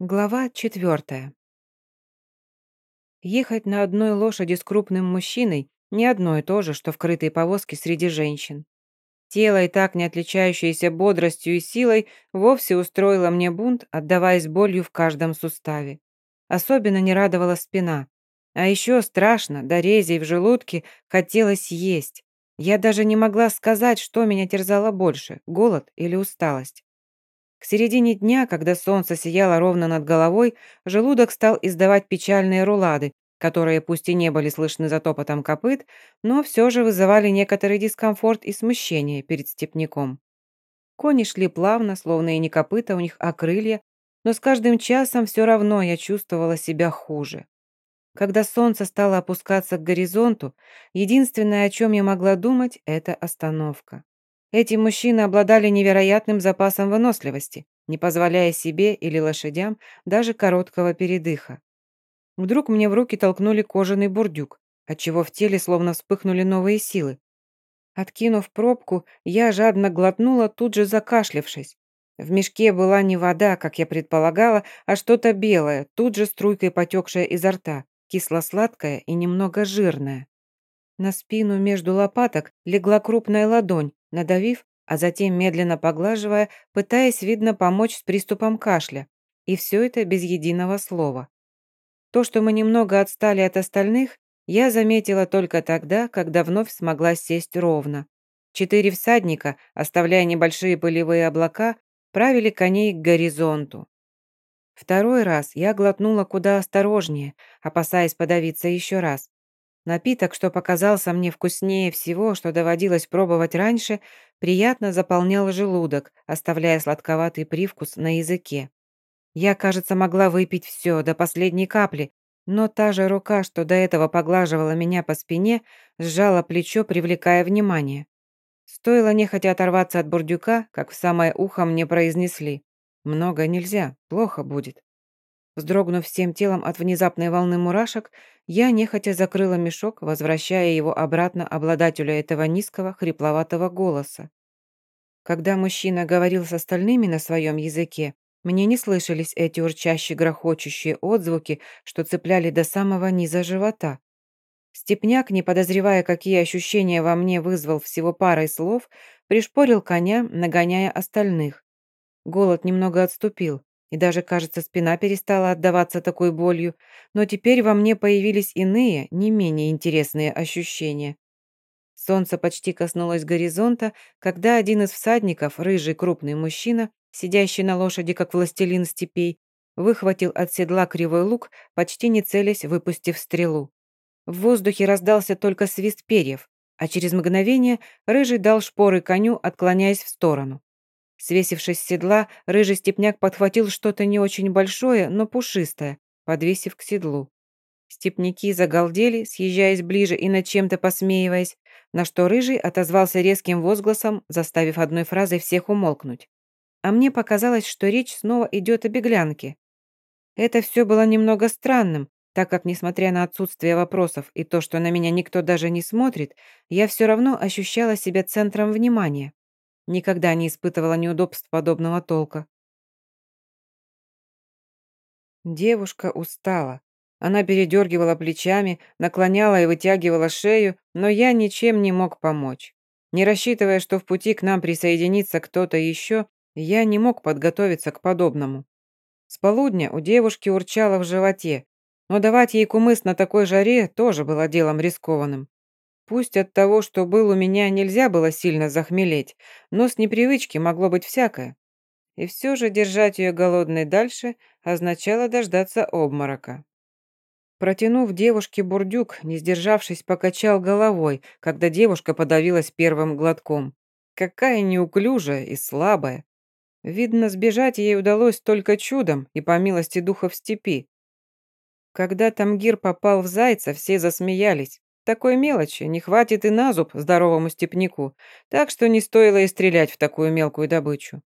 Глава четвертая. Ехать на одной лошади с крупным мужчиной не одно и то же, что в крытой повозке среди женщин. Тело, и так не отличающееся бодростью и силой, вовсе устроило мне бунт, отдаваясь болью в каждом суставе. Особенно не радовала спина. А еще страшно, до резей в желудке, хотелось есть. Я даже не могла сказать, что меня терзало больше, голод или усталость. К середине дня, когда солнце сияло ровно над головой, желудок стал издавать печальные рулады, которые пусть и не были слышны за топотом копыт, но все же вызывали некоторый дискомфорт и смущение перед степняком. Кони шли плавно, словно и не копыта у них, а крылья, но с каждым часом все равно я чувствовала себя хуже. Когда солнце стало опускаться к горизонту, единственное, о чем я могла думать, это остановка. Эти мужчины обладали невероятным запасом выносливости, не позволяя себе или лошадям даже короткого передыха. Вдруг мне в руки толкнули кожаный бурдюк, отчего в теле словно вспыхнули новые силы. Откинув пробку, я жадно глотнула, тут же закашлявшись. В мешке была не вода, как я предполагала, а что-то белое, тут же струйкой потекшее изо рта, кисло-сладкое и немного жирное. На спину между лопаток легла крупная ладонь, надавив, а затем медленно поглаживая, пытаясь, видно, помочь с приступом кашля. И все это без единого слова. То, что мы немного отстали от остальных, я заметила только тогда, когда вновь смогла сесть ровно. Четыре всадника, оставляя небольшие пылевые облака, правили коней к горизонту. Второй раз я глотнула куда осторожнее, опасаясь подавиться еще раз. Напиток, что показался мне вкуснее всего, что доводилось пробовать раньше, приятно заполнял желудок, оставляя сладковатый привкус на языке. Я, кажется, могла выпить все до последней капли, но та же рука, что до этого поглаживала меня по спине, сжала плечо, привлекая внимание. Стоило нехотя оторваться от бурдюка, как в самое ухо мне произнесли. «Много нельзя, плохо будет». Вздрогнув всем телом от внезапной волны мурашек, я нехотя закрыла мешок, возвращая его обратно обладателю этого низкого, хрипловатого голоса. Когда мужчина говорил с остальными на своем языке, мне не слышались эти урчащие, грохочущие отзвуки, что цепляли до самого низа живота. Степняк, не подозревая, какие ощущения во мне вызвал всего парой слов, пришпорил коня, нагоняя остальных. Голод немного отступил, и даже, кажется, спина перестала отдаваться такой болью, но теперь во мне появились иные, не менее интересные ощущения. Солнце почти коснулось горизонта, когда один из всадников, рыжий крупный мужчина, сидящий на лошади, как властелин степей, выхватил от седла кривой лук, почти не целясь, выпустив стрелу. В воздухе раздался только свист перьев, а через мгновение рыжий дал шпоры коню, отклоняясь в сторону. Свесившись с седла, рыжий степняк подхватил что-то не очень большое, но пушистое, подвесив к седлу. Степняки загалдели, съезжаясь ближе и над чем-то посмеиваясь, на что рыжий отозвался резким возгласом, заставив одной фразой всех умолкнуть. А мне показалось, что речь снова идет о беглянке. Это все было немного странным, так как, несмотря на отсутствие вопросов и то, что на меня никто даже не смотрит, я все равно ощущала себя центром внимания. Никогда не испытывала неудобств подобного толка. Девушка устала. Она передергивала плечами, наклоняла и вытягивала шею, но я ничем не мог помочь. Не рассчитывая, что в пути к нам присоединится кто-то еще, я не мог подготовиться к подобному. С полудня у девушки урчало в животе, но давать ей кумыс на такой жаре тоже было делом рискованным. Пусть от того, что был у меня, нельзя было сильно захмелеть, но с непривычки могло быть всякое. И все же держать ее голодной дальше означало дождаться обморока. Протянув девушке бурдюк, не сдержавшись, покачал головой, когда девушка подавилась первым глотком. Какая неуклюжая и слабая. Видно, сбежать ей удалось только чудом и по милости духа в степи. Когда Тамгир попал в зайца, все засмеялись. Такой мелочи не хватит и на зуб здоровому степняку, так что не стоило и стрелять в такую мелкую добычу.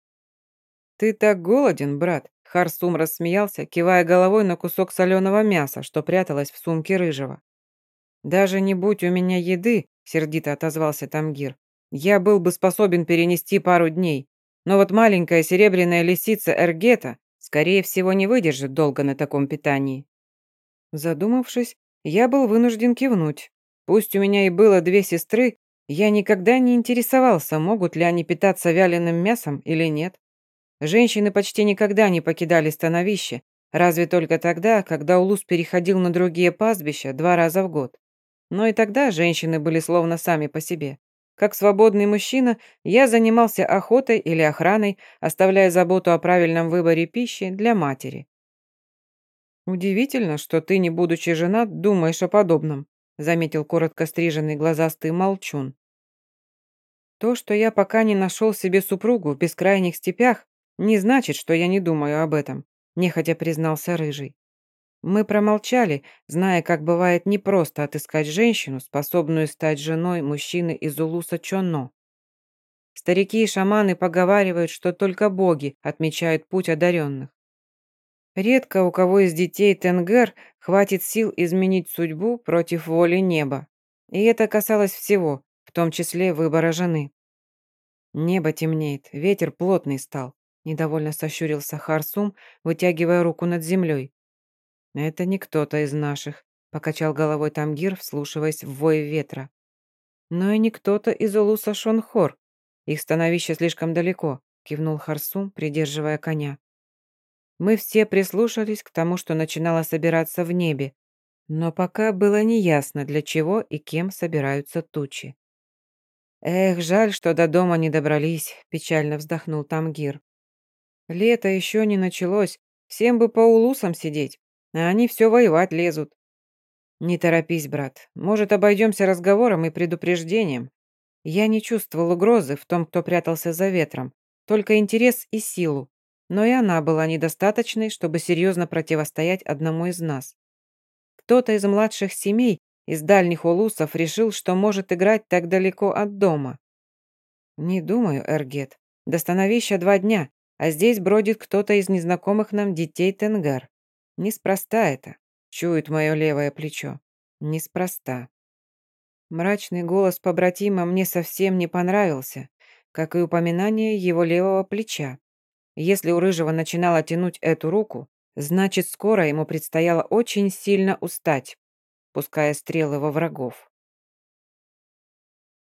«Ты так голоден, брат?» Харсум рассмеялся, кивая головой на кусок соленого мяса, что пряталось в сумке рыжего. «Даже не будь у меня еды», — сердито отозвался Тамгир, «я был бы способен перенести пару дней. Но вот маленькая серебряная лисица Эргета, скорее всего, не выдержит долго на таком питании. Задумавшись, я был вынужден кивнуть. Пусть у меня и было две сестры, я никогда не интересовался, могут ли они питаться вяленым мясом или нет. Женщины почти никогда не покидали становище, разве только тогда, когда улус переходил на другие пастбища два раза в год. Но и тогда женщины были словно сами по себе. Как свободный мужчина, я занимался охотой или охраной, оставляя заботу о правильном выборе пищи для матери. «Удивительно, что ты, не будучи женат, думаешь о подобном», заметил коротко стриженный глазастый молчун. «То, что я пока не нашел себе супругу в бескрайних степях, не значит, что я не думаю об этом», нехотя признался Рыжий. Мы промолчали, зная, как бывает непросто отыскать женщину, способную стать женой мужчины из Улуса Чоно. Старики и шаманы поговаривают, что только боги отмечают путь одаренных. Редко у кого из детей Тенгер хватит сил изменить судьбу против воли неба. И это касалось всего, в том числе выбора жены. Небо темнеет, ветер плотный стал. Недовольно сощурился Харсум, вытягивая руку над землей. «Это не кто-то из наших», — покачал головой Тамгир, вслушиваясь в вой ветра. «Но и не кто-то из Улуса Шонхор. Их становище слишком далеко», — кивнул Харсум, придерживая коня. Мы все прислушались к тому, что начинало собираться в небе, но пока было неясно, для чего и кем собираются тучи. «Эх, жаль, что до дома не добрались», — печально вздохнул Тамгир. «Лето еще не началось, всем бы по улусам сидеть, а они все воевать лезут». «Не торопись, брат, может, обойдемся разговором и предупреждением. Я не чувствовал угрозы в том, кто прятался за ветром, только интерес и силу но и она была недостаточной, чтобы серьезно противостоять одному из нас. Кто-то из младших семей, из дальних улусов, решил, что может играть так далеко от дома. Не думаю, Эргет. До становища два дня, а здесь бродит кто-то из незнакомых нам детей Тенгар. Неспроста это, чует мое левое плечо. Неспроста. Мрачный голос побратима мне совсем не понравился, как и упоминание его левого плеча. Если у Рыжего начинало тянуть эту руку, значит, скоро ему предстояло очень сильно устать, пуская стрелы во врагов.